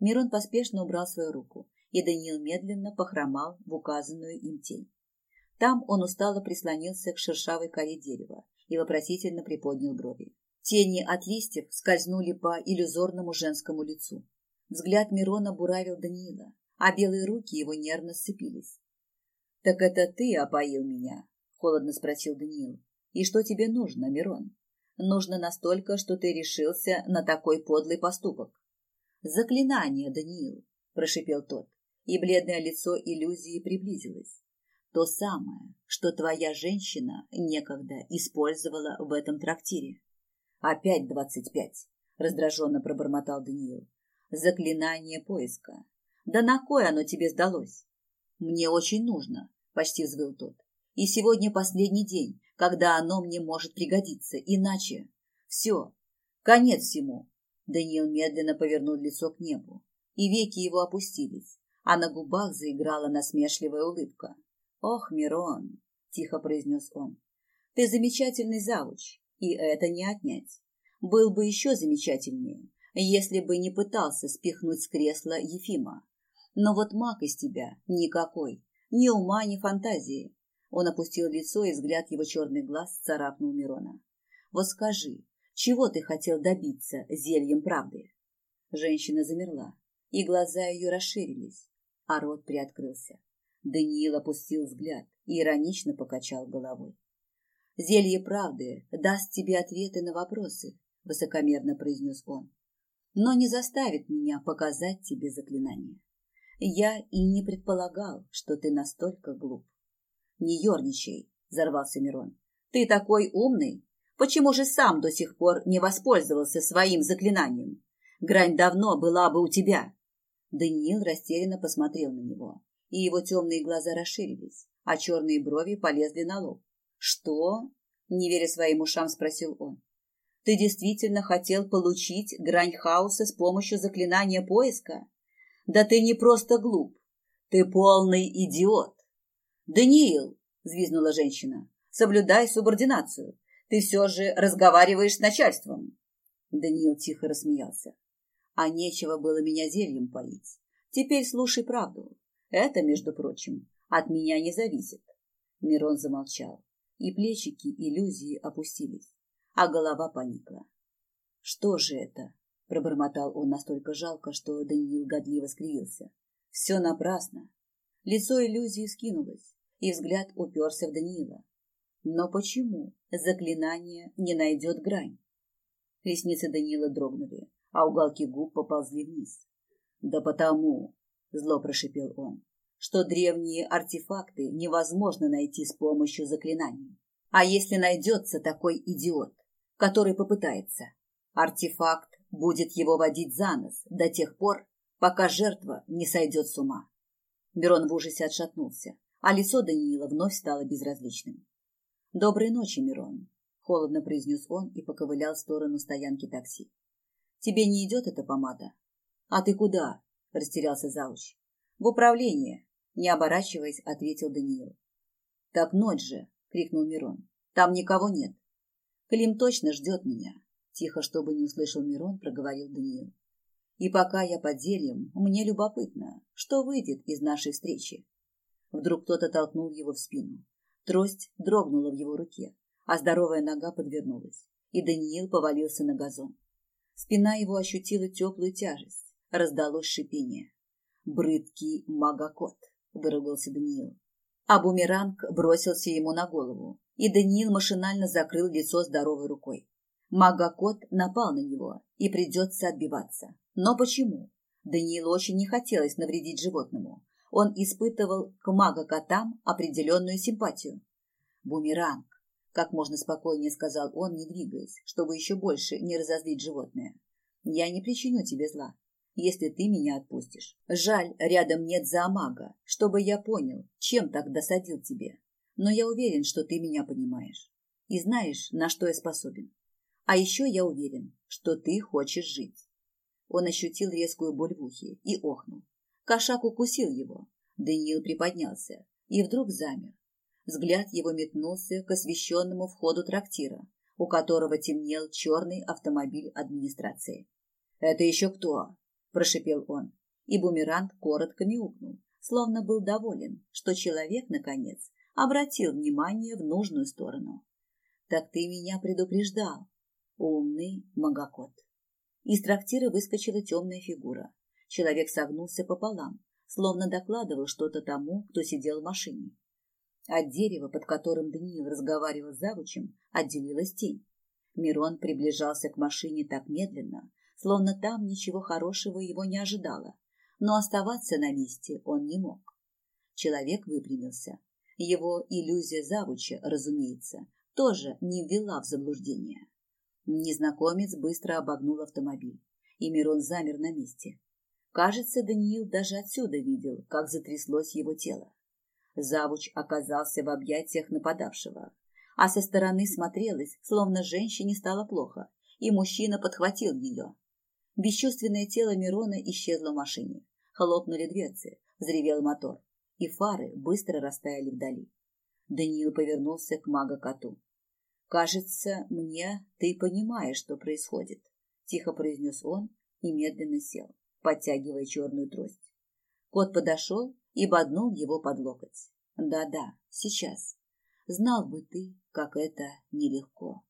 Мирон поспешно убрал свою руку, и Даниил медленно похромал в указанную им тень. Там он устало прислонился к шершавой коре дерева и вопросительно приподнял брови. Тени от листьев скользнули по иллюзорному женскому лицу. Взгляд Мирона буравил Даниила, а белые руки его нервно сцепились. «Так это ты опоил меня?» — холодно спросил Даниил. «И что тебе нужно, Мирон? Нужно настолько, что ты решился на такой подлый поступок». «Заклинание, Даниил!» — прошипел тот, и бледное лицо иллюзии приблизилось. «То самое, что твоя женщина некогда использовала в этом трактире». «Опять двадцать пять!» раздраженно пробормотал Даниил. Заклинание поиска. Да на кой оно тебе сдалось? Мне очень нужно, почти взвыл тот. И сегодня последний день, когда оно мне может пригодиться, иначе... Все, конец всему. Даниил медленно повернул лицо к небу, и веки его опустились, а на губах заиграла насмешливая улыбка. «Ох, Мирон!» — тихо произнес он. «Ты замечательный завуч, и это не отнять. Был бы еще замечательнее, если бы не пытался спихнуть с кресла Ефима. Но вот маг из тебя никакой, ни ума, ни фантазии. Он опустил лицо, и взгляд его черных глаз царапнул Мирона. Вот скажи, чего ты хотел добиться зельем правды? Женщина замерла, и глаза ее расширились, а рот приоткрылся. Даниил опустил взгляд и иронично покачал головой. «Зелье правды даст тебе ответы на вопросы», — высокомерно произнес он но не заставит меня показать тебе заклинание. Я и не предполагал, что ты настолько глуп. Не ерничай, взорвался Мирон. Ты такой умный. Почему же сам до сих пор не воспользовался своим заклинанием? Грань давно была бы у тебя. Даниил растерянно посмотрел на него, и его темные глаза расширились, а черные брови полезли на лоб. Что? Не веря своим ушам, спросил он. Ты действительно хотел получить грань хаоса с помощью заклинания поиска? Да ты не просто глуп, ты полный идиот. Даниил, взвизгнула женщина, соблюдай субординацию. Ты все же разговариваешь с начальством. Даниил тихо рассмеялся. А нечего было меня зельем поить. Теперь слушай правду. Это, между прочим, от меня не зависит. Мирон замолчал, и плечики иллюзии опустились а голова поникла. «Что же это?» — пробормотал он настолько жалко, что Даниил годливо скривился. «Все напрасно». Лицо иллюзии скинулось, и взгляд уперся в Даниила. Но почему заклинание не найдет грань? Ресницы Даниила дрогнули, а уголки губ поползли вниз. «Да потому», — зло прошипел он, — «что древние артефакты невозможно найти с помощью заклинаний. А если найдется такой идиот, который попытается. Артефакт будет его водить за нос до тех пор, пока жертва не сойдет с ума. Мирон в ужасе отшатнулся, а лицо Даниила вновь стало безразличным. «Доброй ночи, Мирон», — холодно произнес он и поковылял в сторону стоянки такси. «Тебе не идет эта помада?» «А ты куда?» — растерялся Зауч. «В управление», — не оборачиваясь, ответил Даниил. «Так ночь же!» — крикнул Мирон. «Там никого нет». Клим точно ждет меня, тихо, чтобы не услышал Мирон, проговорил Даниил. И пока я под зельем, мне любопытно, что выйдет из нашей встречи. Вдруг кто-то толкнул его в спину. Трость дрогнула в его руке, а здоровая нога подвернулась, и Даниил повалился на газон. Спина его ощутила теплую тяжесть, раздалось шипение. «Брыдкий магокот», — выругался Даниил. А бумеранг бросился ему на голову, и Даниил машинально закрыл лицо здоровой рукой. Мага-кот напал на него, и придется отбиваться. Но почему? Даниилу очень не хотелось навредить животному. Он испытывал к мага-котам определенную симпатию. «Бумеранг», — как можно спокойнее сказал он, не двигаясь, чтобы еще больше не разозлить животное. «Я не причиню тебе зла, если ты меня отпустишь. Жаль, рядом нет зоомага, чтобы я понял, чем так досадил тебе но я уверен, что ты меня понимаешь и знаешь, на что я способен. А еще я уверен, что ты хочешь жить. Он ощутил резкую боль в ухе и охнул. Кошак укусил его. Даниил приподнялся и вдруг замер. Взгляд его метнулся к освещенному входу трактира, у которого темнел черный автомобиль администрации. «Это еще кто?» – прошипел он, и бумеранг коротко мяукнул, словно был доволен, что человек, наконец, обратил внимание в нужную сторону. «Так ты меня предупреждал, умный магокот». Из трактира выскочила темная фигура. Человек согнулся пополам, словно докладывал что-то тому, кто сидел в машине. От дерева, под которым Даниил разговаривал с завучем, отделилась тень. Мирон приближался к машине так медленно, словно там ничего хорошего его не ожидало, но оставаться на месте он не мог. Человек выпрямился, его иллюзия завуча, разумеется, тоже не ввела в заблуждение. Незнакомец быстро обогнул автомобиль, и Мирон замер на месте. Кажется, Даниил даже отсюда видел, как затряслось его тело. Завуч оказался в объятиях нападавшего, а со стороны смотрелось, словно женщине стало плохо, и мужчина подхватил ее. Бесчувственное тело Мирона исчезло в машине. Хлопнули дверцы, взревел мотор, и фары быстро растаяли вдали. Даниил повернулся к мага-коту. «Кажется, мне ты понимаешь, что происходит», — тихо произнес он и медленно сел, подтягивая черную трость. Кот подошел и боднул его под локоть. «Да-да, сейчас. Знал бы ты, как это нелегко».